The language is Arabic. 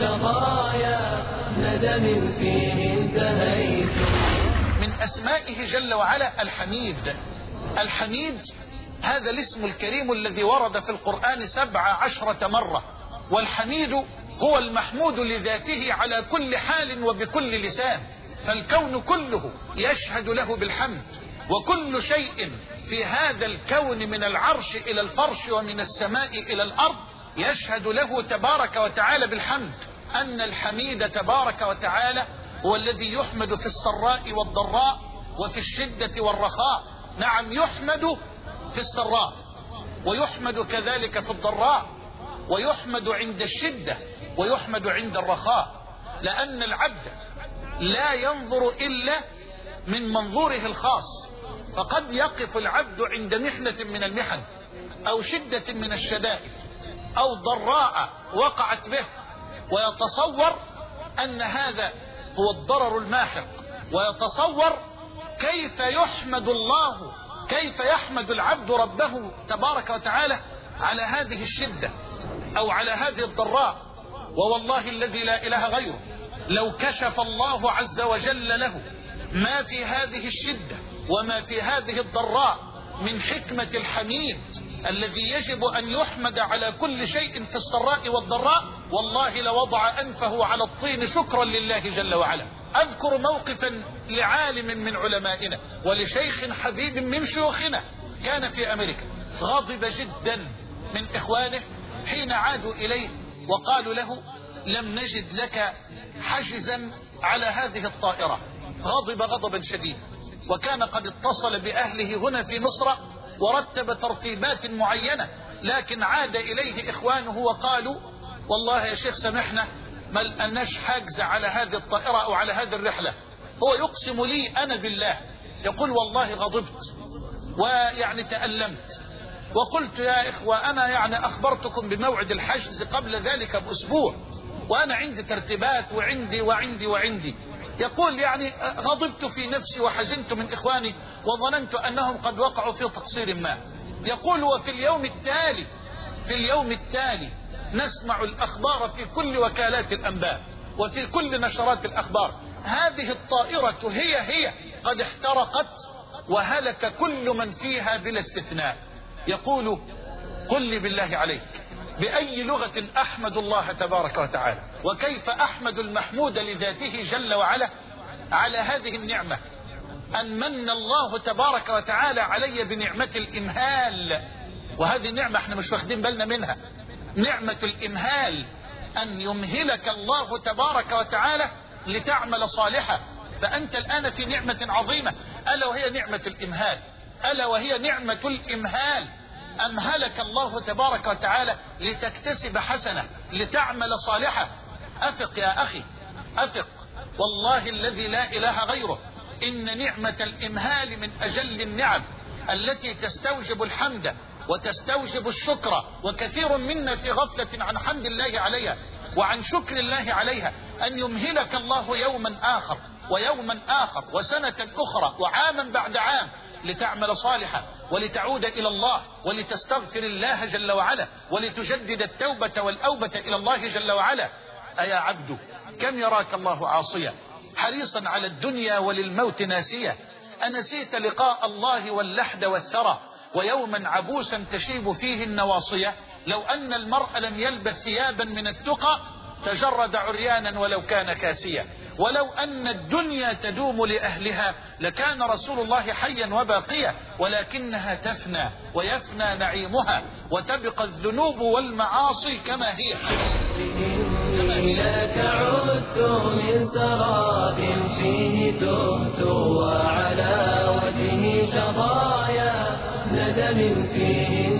شقايا ندم فيه انتهيت. من أسمائه جل وعلا الحميد. الحميد هذا الاسم الكريم الذي ورد في القرآن سبع عشرة مرة. والحميد هو المحمود لذاته على كل حال وبكل لسان. فالكون كله يشهد له بالحمد. وكل شيء في هذا الكون من العرش إلى الفرش ومن السماء إلى الأرض يشهد له تبارك وتعالى بالحمد أن الحميد تبارك وتعالى هو الذي يحمد في السراء والضراء وفي الشدة والرخاء. نعم يحمد في السراء ويحمد كذلك في الضراء ويحمد عند الشدة ويحمد عند الرخاء. لأن العبد لا ينظر إلا من منظوره الخاص فقد يقف العبد عند محنة من المحن أو شدة من الشدائد. أو ضراء وقعت به ويتصور أن هذا هو الضرر الماحق ويتصور كيف يحمد الله كيف يحمد العبد ربه تبارك وتعالى على هذه الشدة أو على هذه الضراء. ووالله الذي لا إله غيره لو كشف الله عز وجل له ما في هذه الشدة وما في هذه الضراء من حكمة الحميد الذي يجب أن يحمد على كل شيء في السراء والضراء والله لوضع أنفه على الطين شكرا لله جل وعلا. أذكر موقفا لعالم من علمائنا ولشيخ حبيب من شيوخنا كان في أمريكا. غضب جدا من إخوانه حين عادوا إليه وقالوا له لم نجد لك حجزا على هذه الطائرة. غضب غضبا شديدا. وكان قد اتصل بأهله هنا في مصر ورتب ترتيبات معينة لكن عاد إليه إخوانه وقالوا والله يا شيخ سمحنا ما لقناش حاجز على هذه الطائرة أو على هذه الرحلة. هو يقسم لي أنا بالله يقول والله غضبت ويعني تألمت. وقلت يا إخوة أنا يعني أخبرتكم بموعد الحجز قبل ذلك بأسبوع وأنا عندي ترتيبات وعندي وعندي وعندي. يقول يعني غضبت في نفسي وحزنت من إخواني وظننت أنهم قد وقعوا في تقصير ما. يقول وفي اليوم التالي في اليوم التالي نسمع الأخبار في كل وكالات الأنباء وفي كل نشرات الأخبار. هذه الطائرة هي هي قد احترقت وهلك كل من فيها بلا استثناء. يقول قل لي بالله عليك بأي لغة أحمد الله تبارك وتعالى؟ وكيف أحمد المحمود لذاته جل وعلا على هذه النعمة؟ أن من الله تبارك وتعالى علي بنعمة الإمهال. وهذه نعمة إحنا مش واخدين بالنا منها. نعمة الإمهال. أن يمهلك الله تبارك وتعالى لتعمل صالحة فأنت الآن في نعمة عظيمة. ألا وهي نعمة الإمهال؟ ألا وهي نعمة الإمهال؟ أمهلك الله تبارك وتعالى لتكتسب حسنة لتعمل صالحة أثق يا أخي أثق والله الذي لا إله غيره. إن نعمة الإمهال من أجل النعم التي تستوجب الحمد وتستوجب الشكر وكثير منا في غفلة عن حمد الله عليها وعن شكر الله عليها أن يمهلك الله يوما آخر ويوما آخر وسنة أخرى وعاما بعد عام لتعمل صالحا ولتعود إلى الله ولتستغفر الله جل وعلا ولتجدد التوبة والأوبة إلى الله جل وعلا. أيا عبد كم يراك الله عاصيا؟ حريصا على الدنيا وللموت ناسيا أنسيت لقاء الله واللحد والثرى ويوما عبوسا تشيب فيه النواصية. لو أن المرء لم يلبث ثيابا من التقى تجرد عريانا ولو كان كاسيا. ولو أن الدنيا تدوم لأهلها لكان رسول الله حيا وباقيا ولكنها تفنى ويفنى نعيمها وتبقى الذنوب والمعاصي كما هي. إليك عدت من سراب فيه تهت وعلى وجهي شظايا ندم فيه